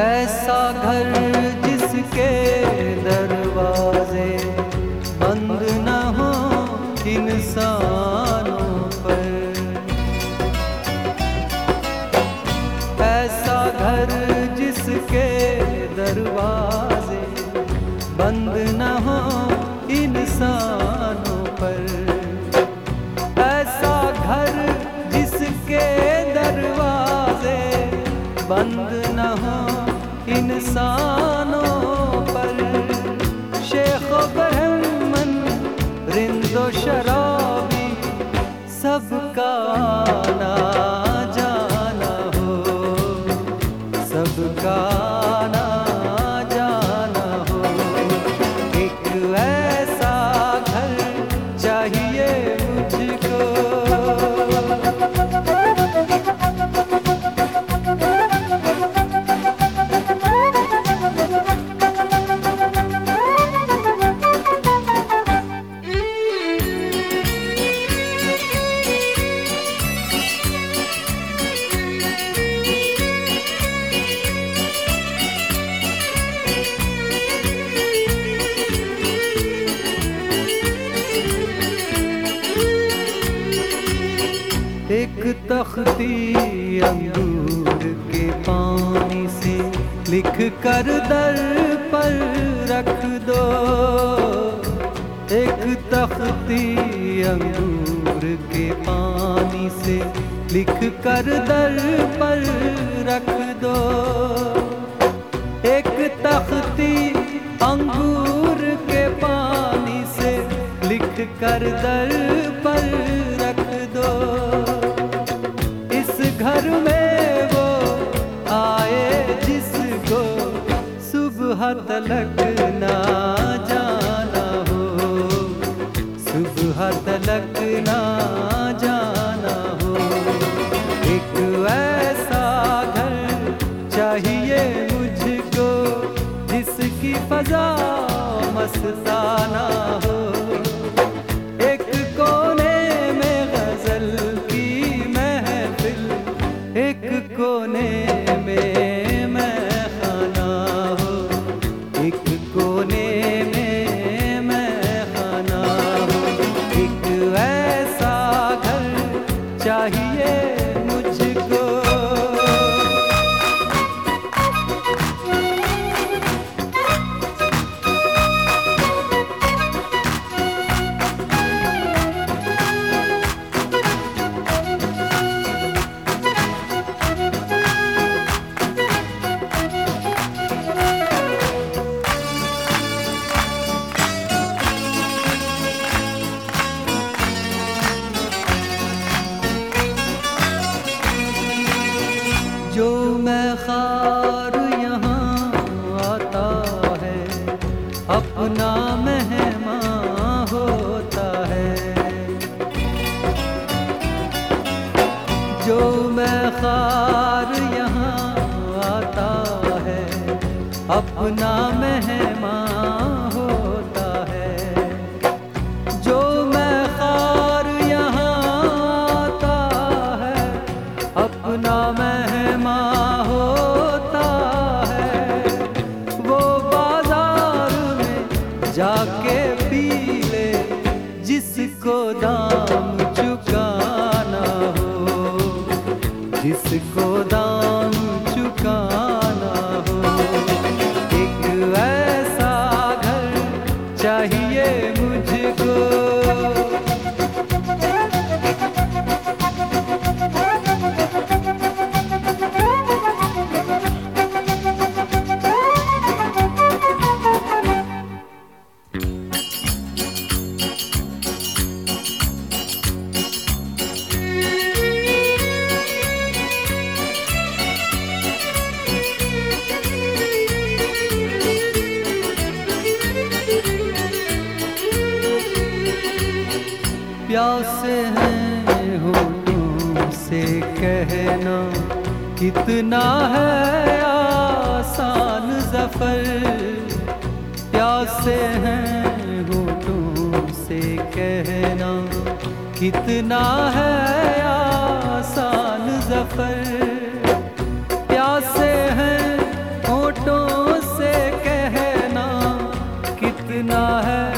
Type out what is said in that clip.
ऐसा घर जिसके दरवाजे बंद न हो इंसानों पर। ऐसा घर जिसके दरवाजे इंसानों पर शेख ब्रह्मन रिंदो शराबी सबका ना जाना हो सबका एक तख्ती अंगूर के पानी से लिख कर दर पर रख दो एक तख्ती अंगूर के पानी से लिख कर दर पर रख दो एक तख्ती अंगूर के पानी से लिख कर दर पर तलक ना जाना हो। सुबह तलक ना जाना हो। एक ऐसा घर चाहिए मुझको, जिसकी फजा मस्ताना हो खार यहाँ आता है। अपना मेहमान होता कितना है आसान ज़फ़र प्यासे हैं होठों से कहना। कितना है आसान ज़फ़र प्यासे हैं होठों से कहना। कितना है